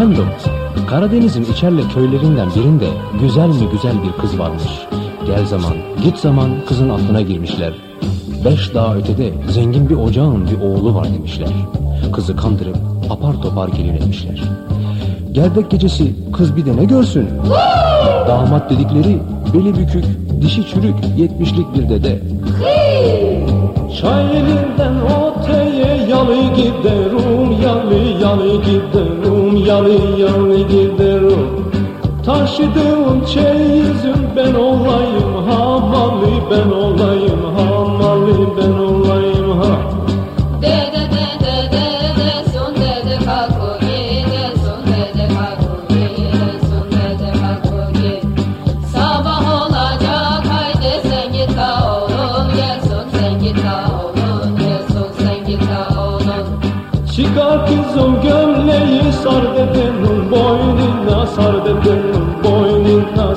Efendim, Karadeniz'in içerle köylerinden birinde güzel mi güzel bir kız varmış. Gel zaman, git zaman kızın aklına girmişler. Beş dağ ötede zengin bir ocağın bir oğlu var demişler. Kızı kandırıp apar topar gelin etmişler. Gerdek gecesi kız bir de ne görsün? Damat dedikleri beli bükük, dişi çürük, yetmişlik bir dede. Çay elinden oteye yalı giderim, yalı yalı giderim, yalı yalı giderim. Taşıdığım çeyizim ben olayım. Hamalı, ben olayım. Hamalı, ben olayım. Ha. Dede dede dede son dede kalkogi de son dede son Sabah olacak haydi sen git ha oğlum gel son sen git ha oğlum gel son sen git ha oğlum. Çıkar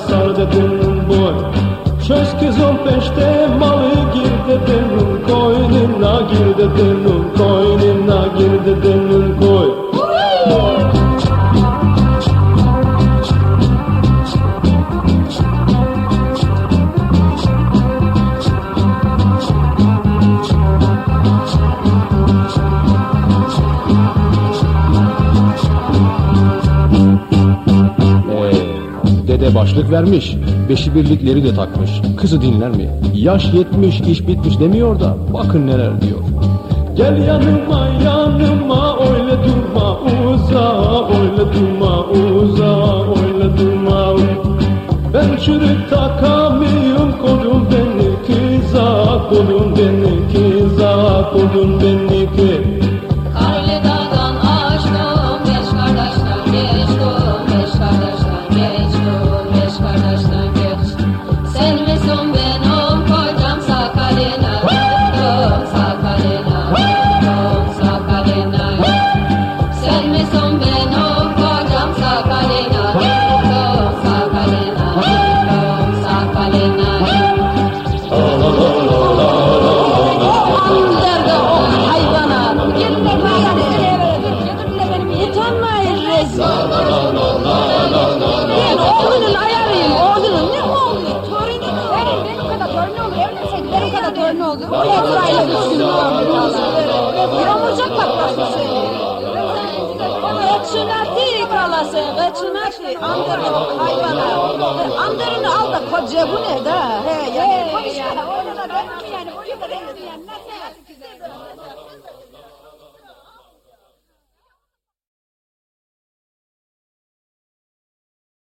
sar din boy Şöski zon peşte malı girde denun koy Nirna girde koy Başlık vermiş, beşi birlikleri de takmış. Kızı dinler mi? Yaş yetmiş, iş bitmiş demiyor da bakın neler diyor. Gel yanıma yanıma öyle durma uza öyle durma uza öyle durma Ben çürük takamıyorum kodum beni kıza kodum beni kıza kodum beni kıza utanmayın rezil. Ben oğlunun ayarıyım, oğlunun ne oğlu? Torunu. Benim benim kadar torunu olur. Evlenseydi benim kadar torunu olur. Bu ne sırayla düşündüm. Yamurcak patlasın. Kaçınati kalası, kaçınati. Andırın hayvana. Andırını al da koca bu ne da? He yani. Konuşma da orada da ben yani. Orada da ben?